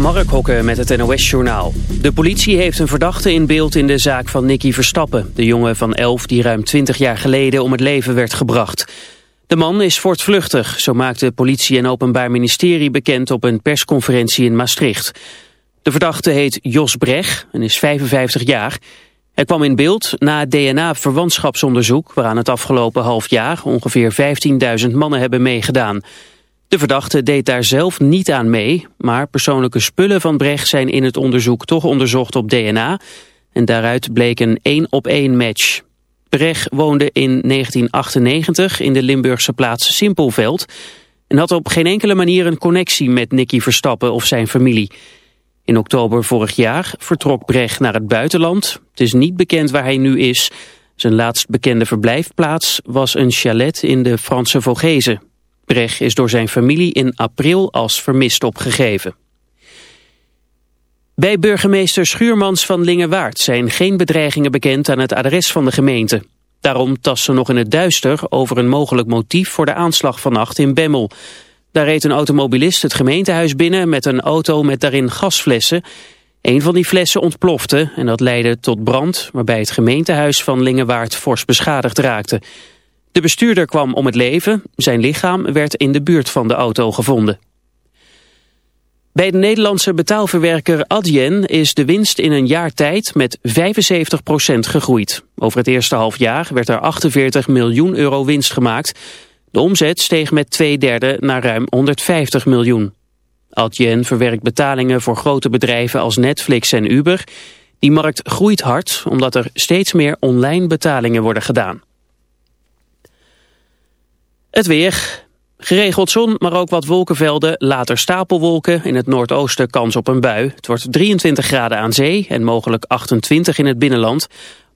Mark Hokke met het NOS-journaal. De politie heeft een verdachte in beeld in de zaak van Nicky Verstappen. De jongen van 11 die ruim 20 jaar geleden om het leven werd gebracht. De man is voortvluchtig, zo maakte politie en openbaar ministerie bekend op een persconferentie in Maastricht. De verdachte heet Jos Breg en is 55 jaar. Hij kwam in beeld na DNA-verwantschapsonderzoek... waaraan het afgelopen half jaar ongeveer 15.000 mannen hebben meegedaan... De verdachte deed daar zelf niet aan mee, maar persoonlijke spullen van Brecht zijn in het onderzoek toch onderzocht op DNA en daaruit bleek een één-op-één match. Brecht woonde in 1998 in de Limburgse plaats Simpelveld en had op geen enkele manier een connectie met Nicky Verstappen of zijn familie. In oktober vorig jaar vertrok Brecht naar het buitenland. Het is niet bekend waar hij nu is. Zijn laatst bekende verblijfplaats was een chalet in de Franse Vogezen. Brecht is door zijn familie in april als vermist opgegeven. Bij burgemeester Schuurmans van Lingewaard zijn geen bedreigingen bekend aan het adres van de gemeente. Daarom tast ze nog in het duister over een mogelijk motief voor de aanslag vannacht in Bemmel. Daar reed een automobilist het gemeentehuis binnen met een auto met daarin gasflessen. Een van die flessen ontplofte en dat leidde tot brand waarbij het gemeentehuis van Lingewaard fors beschadigd raakte. De bestuurder kwam om het leven. Zijn lichaam werd in de buurt van de auto gevonden. Bij de Nederlandse betaalverwerker Adyen is de winst in een jaar tijd met 75% gegroeid. Over het eerste half jaar werd er 48 miljoen euro winst gemaakt. De omzet steeg met twee derde naar ruim 150 miljoen. Adyen verwerkt betalingen voor grote bedrijven als Netflix en Uber. Die markt groeit hard omdat er steeds meer online betalingen worden gedaan. Het weer. Geregeld zon, maar ook wat wolkenvelden, later stapelwolken. In het noordoosten kans op een bui. Het wordt 23 graden aan zee en mogelijk 28 in het binnenland.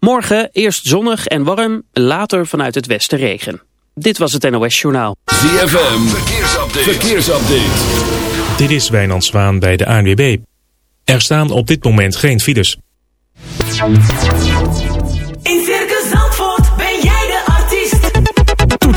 Morgen eerst zonnig en warm, later vanuit het westen regen. Dit was het NOS Journaal. ZFM, verkeersupdate. verkeersupdate. Dit is Wijnand Zwaan bij de ANWB. Er staan op dit moment geen files.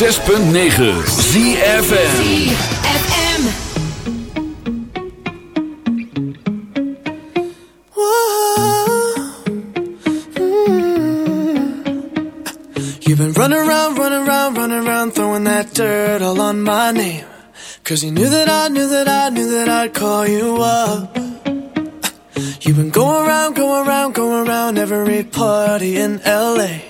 106.9 been running around, running around, running around, throwing that dirt all on my name. Cause you knew that I knew that I knew that I'd call you up. You've been going around, going around, going around every party in LA.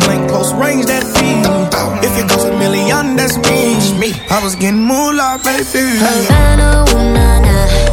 blank, close range, that feed. If it goes a million, that's me. I was getting more baby. Havana, ooh, nah, nah.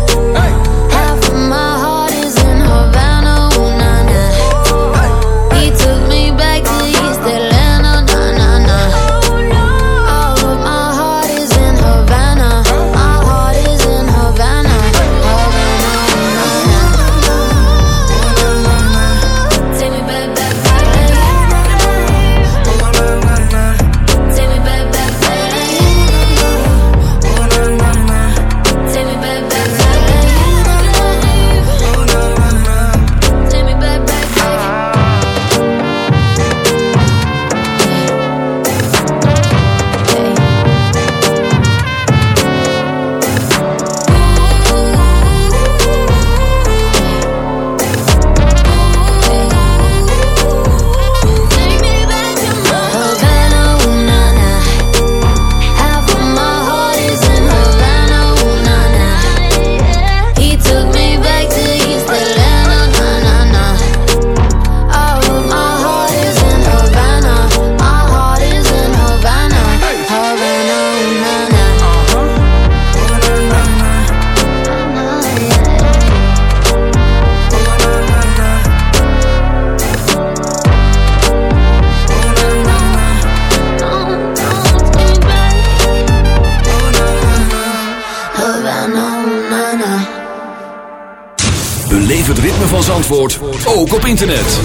Zandvoort ook op internet.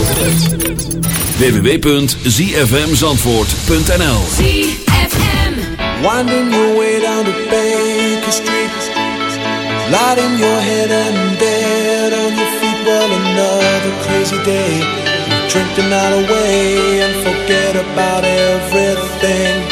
www.zfmzandvoort.nl ZFM Winding your way down the Baker Street. Lighting your head and dead on your feet. Well, another crazy day. Drinking out away and forget about everything.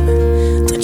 me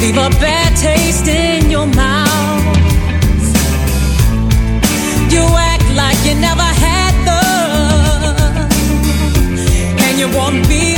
leave a bad taste in your mouth. You act like you never had love, and you won't be.